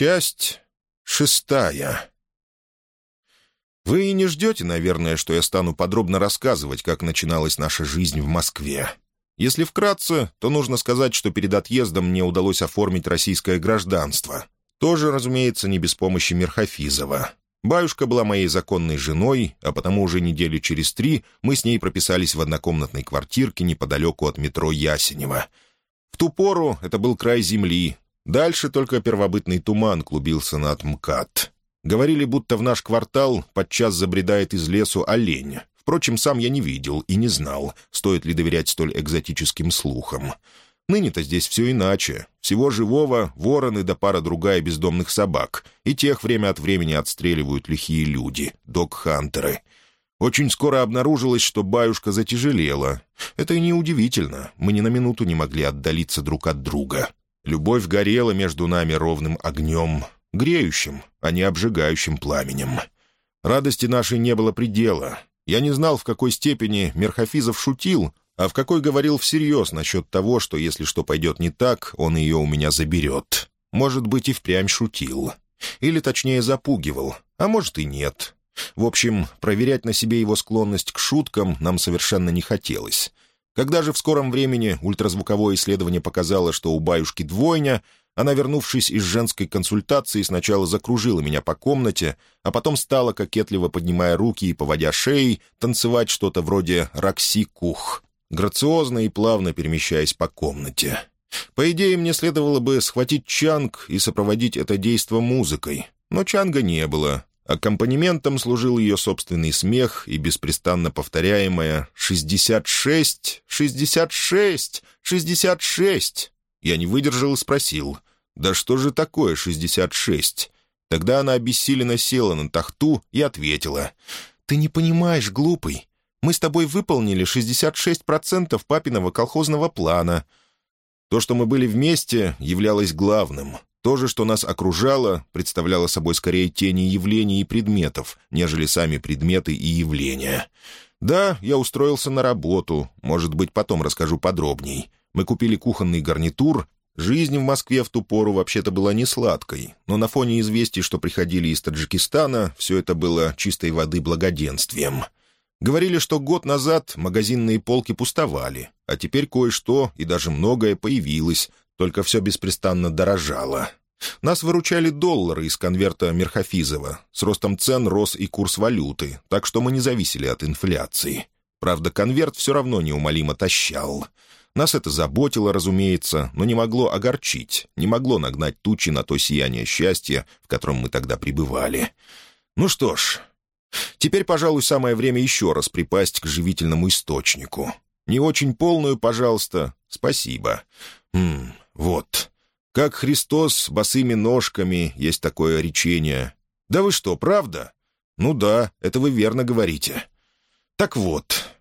Часть шестая. Вы и не ждете, наверное, что я стану подробно рассказывать, как начиналась наша жизнь в Москве. Если вкратце, то нужно сказать, что перед отъездом мне удалось оформить российское гражданство. Тоже, разумеется, не без помощи Мерхофизова. Баюшка была моей законной женой, а потому уже недели через три мы с ней прописались в однокомнатной квартирке неподалеку от метро Ясенева. В ту пору это был край земли. Дальше только первобытный туман клубился над МКАД. Говорили, будто в наш квартал подчас забредает из лесу олень. Впрочем, сам я не видел и не знал, стоит ли доверять столь экзотическим слухам. Ныне-то здесь все иначе. Всего живого — вороны да пара другая бездомных собак. И тех время от времени отстреливают лихие люди, док-хантеры. Очень скоро обнаружилось, что баюшка затяжелела. Это и неудивительно. Мы ни на минуту не могли отдалиться друг от друга. Любовь горела между нами ровным огнем, греющим, а не обжигающим пламенем. Радости нашей не было предела. Я не знал, в какой степени Мерхофизов шутил, а в какой говорил всерьез насчет того, что если что пойдет не так, он ее у меня заберет. Может быть, и впрямь шутил. Или, точнее, запугивал, а может и нет. В общем, проверять на себе его склонность к шуткам нам совершенно не хотелось. Когда же в скором времени ультразвуковое исследование показало, что у баюшки двойня, она, вернувшись из женской консультации, сначала закружила меня по комнате, а потом стала, кокетливо поднимая руки и поводя шеей, танцевать что-то вроде «Рокси-кух», грациозно и плавно перемещаясь по комнате. По идее, мне следовало бы схватить чанг и сопроводить это действо музыкой, но чанга не было. Аккомпанементом служил ее собственный смех и беспрестанно повторяемое «шестьдесят шесть! Шестьдесят шесть! Шестьдесят шесть!» Я не выдержал и спросил «Да что же такое шестьдесят шесть?» Тогда она обессиленно села на тахту и ответила «Ты не понимаешь, глупый, мы с тобой выполнили 66% папиного колхозного плана. То, что мы были вместе, являлось главным. То же, что нас окружало, представляло собой скорее тени явлений и предметов, нежели сами предметы и явления. Да, я устроился на работу, может быть, потом расскажу подробней. Мы купили кухонный гарнитур. Жизнь в Москве в ту пору вообще-то была не сладкой, но на фоне известий, что приходили из Таджикистана, все это было чистой воды благоденствием. Говорили, что год назад магазинные полки пустовали, а теперь кое-что и даже многое появилось, только все беспрестанно дорожало. Нас выручали доллары из конверта Мерхофизова. С ростом цен рос и курс валюты, так что мы не зависели от инфляции. Правда, конверт все равно неумолимо тащал. Нас это заботило, разумеется, но не могло огорчить, не могло нагнать тучи на то сияние счастья, в котором мы тогда пребывали. Ну что ж, Теперь, пожалуй, самое время еще раз припасть к живительному источнику. Не очень полную, пожалуйста. Спасибо. М вот. Как Христос босыми ножками, есть такое речение. Да вы что, правда? Ну да, это вы верно говорите. Так вот,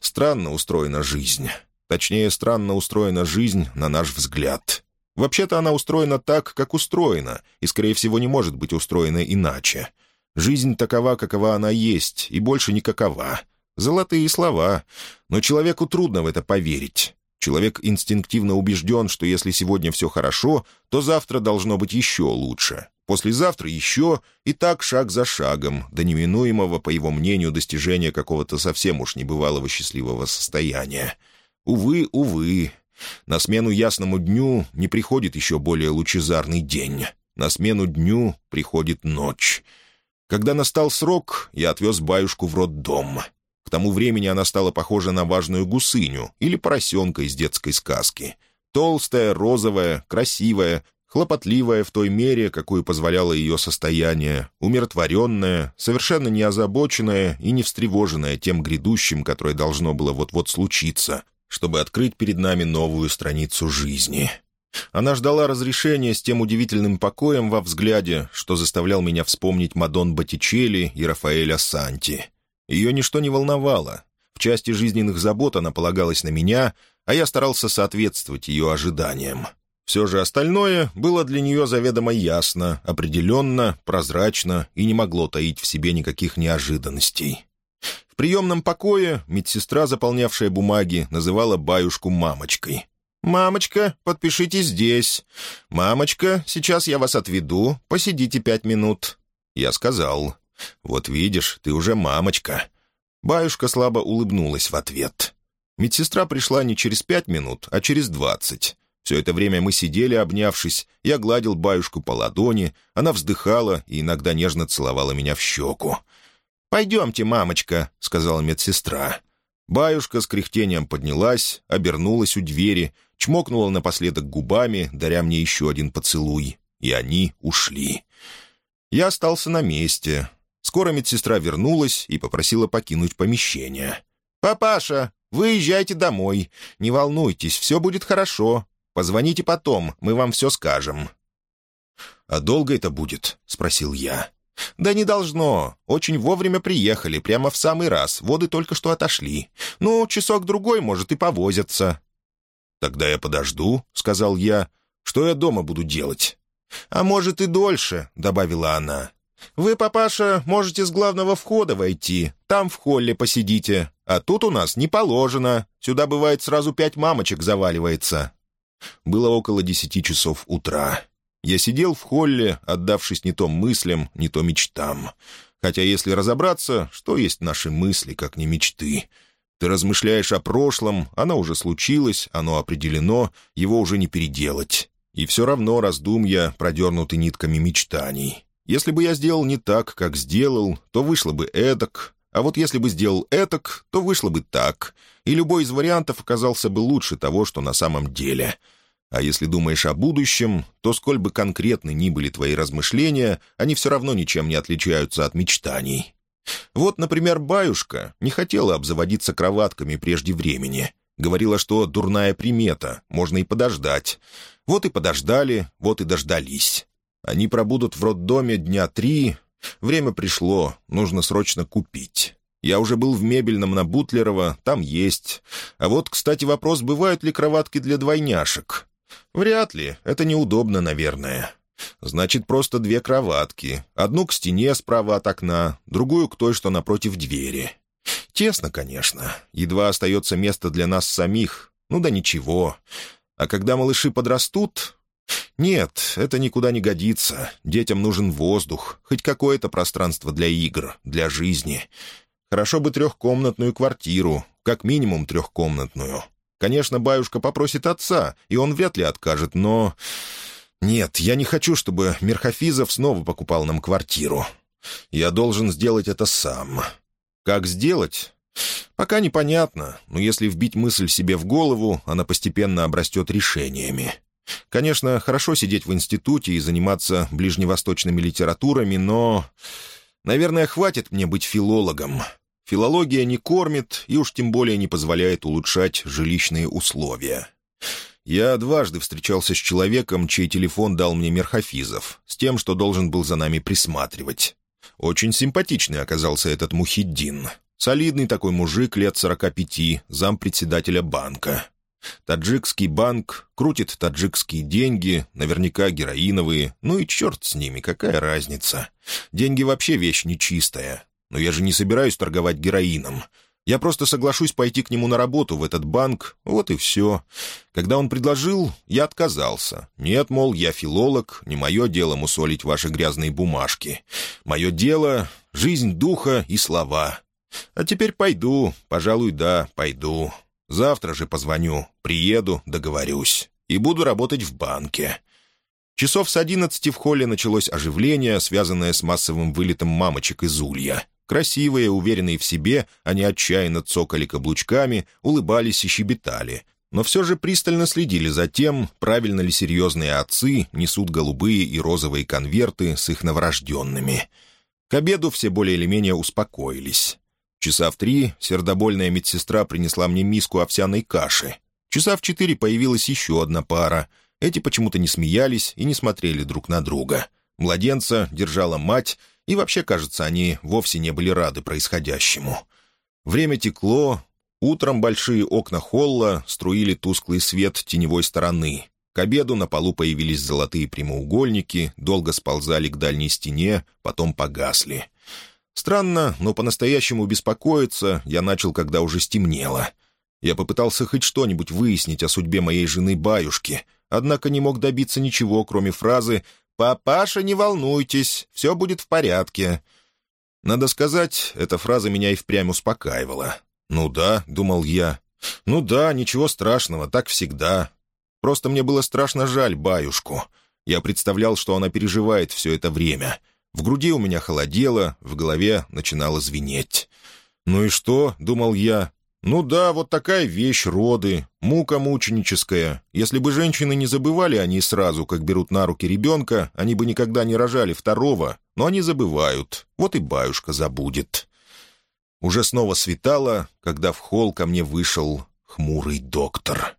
странно устроена жизнь. Точнее, странно устроена жизнь, на наш взгляд. Вообще-то она устроена так, как устроена, и, скорее всего, не может быть устроена иначе. Жизнь такова, какова она есть, и больше никакова. Золотые слова. Но человеку трудно в это поверить. Человек инстинктивно убежден, что если сегодня все хорошо, то завтра должно быть еще лучше. Послезавтра еще, и так шаг за шагом, до неминуемого, по его мнению, достижения какого-то совсем уж небывалого счастливого состояния. Увы, увы. На смену ясному дню не приходит еще более лучезарный день. На смену дню приходит ночь. Когда настал срок, я отвез баюшку в роддом. К тому времени она стала похожа на важную гусыню или поросенка из детской сказки. Толстая, розовая, красивая, хлопотливая в той мере, какую позволяло ее состояние, умиротворенная, совершенно не озабоченная и не встревоженная тем грядущим, которое должно было вот-вот случиться, чтобы открыть перед нами новую страницу жизни. Она ждала разрешения с тем удивительным покоем во взгляде, что заставлял меня вспомнить Мадон Боттичелли и Рафаэля Санти. Ее ничто не волновало. В части жизненных забот она полагалась на меня, а я старался соответствовать ее ожиданиям. Все же остальное было для нее заведомо ясно, определенно, прозрачно и не могло таить в себе никаких неожиданностей. В приемном покое медсестра, заполнявшая бумаги, называла баюшку мамочкой. «Мамочка, подпишите здесь. Мамочка, сейчас я вас отведу. Посидите пять минут». Я сказал. «Вот видишь, ты уже мамочка». Баюшка слабо улыбнулась в ответ. Медсестра пришла не через пять минут, а через двадцать. Все это время мы сидели, обнявшись. Я гладил баюшку по ладони, она вздыхала и иногда нежно целовала меня в щеку. «Пойдемте, мамочка», — сказала медсестра. Баюшка с кряхтением поднялась, обернулась у двери, чмокнула напоследок губами, даря мне еще один поцелуй, и они ушли. Я остался на месте. Скоро медсестра вернулась и попросила покинуть помещение. «Папаша, выезжайте домой. Не волнуйтесь, все будет хорошо. Позвоните потом, мы вам все скажем». «А долго это будет?» — спросил я. «Да не должно. Очень вовремя приехали, прямо в самый раз. Воды только что отошли. Ну, часок-другой, может, и повозятся». «Тогда я подожду», — сказал я. «Что я дома буду делать?» «А может, и дольше», — добавила она. «Вы, папаша, можете с главного входа войти. Там в холле посидите. А тут у нас не положено. Сюда, бывает, сразу пять мамочек заваливается». Было около десяти часов утра. Я сидел в холле, отдавшись не то мыслям, не то мечтам. Хотя, если разобраться, что есть наши мысли, как не мечты? Ты размышляешь о прошлом, оно уже случилось, оно определено, его уже не переделать. И все равно раздумья продернуты нитками мечтаний. Если бы я сделал не так, как сделал, то вышло бы эдак, а вот если бы сделал этак, то вышло бы так, и любой из вариантов оказался бы лучше того, что на самом деле — а если думаешь о будущем, то сколь бы конкретны ни были твои размышления, они все равно ничем не отличаются от мечтаний. Вот, например, Баюшка не хотела обзаводиться кроватками прежде времени. Говорила, что дурная примета, можно и подождать. Вот и подождали, вот и дождались. Они пробудут в роддоме дня три. Время пришло, нужно срочно купить. Я уже был в мебельном на Бутлерова, там есть. А вот, кстати, вопрос, бывают ли кроватки для двойняшек. «Вряд ли. Это неудобно, наверное. Значит, просто две кроватки. Одну к стене справа от окна, другую к той, что напротив двери. Тесно, конечно. Едва остается место для нас самих. Ну да ничего. А когда малыши подрастут... Нет, это никуда не годится. Детям нужен воздух, хоть какое-то пространство для игр, для жизни. Хорошо бы трехкомнатную квартиру, как минимум трехкомнатную. Конечно, баюшка попросит отца, и он вряд ли откажет, но... Нет, я не хочу, чтобы Мерхофизов снова покупал нам квартиру. Я должен сделать это сам. Как сделать? Пока непонятно, но если вбить мысль себе в голову, она постепенно обрастет решениями. Конечно, хорошо сидеть в институте и заниматься ближневосточными литературами, но... Наверное, хватит мне быть филологом. Филология не кормит и уж тем более не позволяет улучшать жилищные условия. Я дважды встречался с человеком, чей телефон дал мне Мерхофизов, с тем, что должен был за нами присматривать. Очень симпатичный оказался этот Мухиддин. Солидный такой мужик лет сорока пяти, зампредседателя банка. Таджикский банк крутит таджикские деньги, наверняка героиновые, ну и черт с ними, какая разница. Деньги вообще вещь нечистая, но я же не собираюсь торговать героином. Я просто соглашусь пойти к нему на работу в этот банк, вот и все. Когда он предложил, я отказался. Нет, мол, я филолог, не мое дело мусолить ваши грязные бумажки. Мое дело — жизнь духа и слова. А теперь пойду, пожалуй, да, пойду. Завтра же позвоню, приеду, договорюсь. И буду работать в банке. Часов с одиннадцати в холле началось оживление, связанное с массовым вылетом мамочек из улья. Красивые, уверенные в себе, они отчаянно цокали каблучками, улыбались и щебетали. Но все же пристально следили за тем, правильно ли серьезные отцы несут голубые и розовые конверты с их новорожденными. К обеду все более или менее успокоились. Часа в три сердобольная медсестра принесла мне миску овсяной каши. Часа в четыре появилась еще одна пара. Эти почему-то не смеялись и не смотрели друг на друга. Младенца держала мать, и вообще, кажется, они вовсе не были рады происходящему. Время текло, утром большие окна холла струили тусклый свет теневой стороны. К обеду на полу появились золотые прямоугольники, долго сползали к дальней стене, потом погасли. Странно, но по-настоящему беспокоиться я начал, когда уже стемнело. Я попытался хоть что-нибудь выяснить о судьбе моей жены Баюшки, однако не мог добиться ничего, кроме фразы «Папаша, не волнуйтесь, все будет в порядке». Надо сказать, эта фраза меня и впрямь успокаивала. «Ну да», — думал я, — «ну да, ничего страшного, так всегда. Просто мне было страшно жаль баюшку. Я представлял, что она переживает все это время. В груди у меня холодело, в голове начинало звенеть. «Ну и что?» — думал я. «Ну да, вот такая вещь, роды, мука мученическая. Если бы женщины не забывали они сразу, как берут на руки ребенка, они бы никогда не рожали второго, но они забывают. Вот и баюшка забудет». Уже снова светало, когда в холл ко мне вышел хмурый доктор.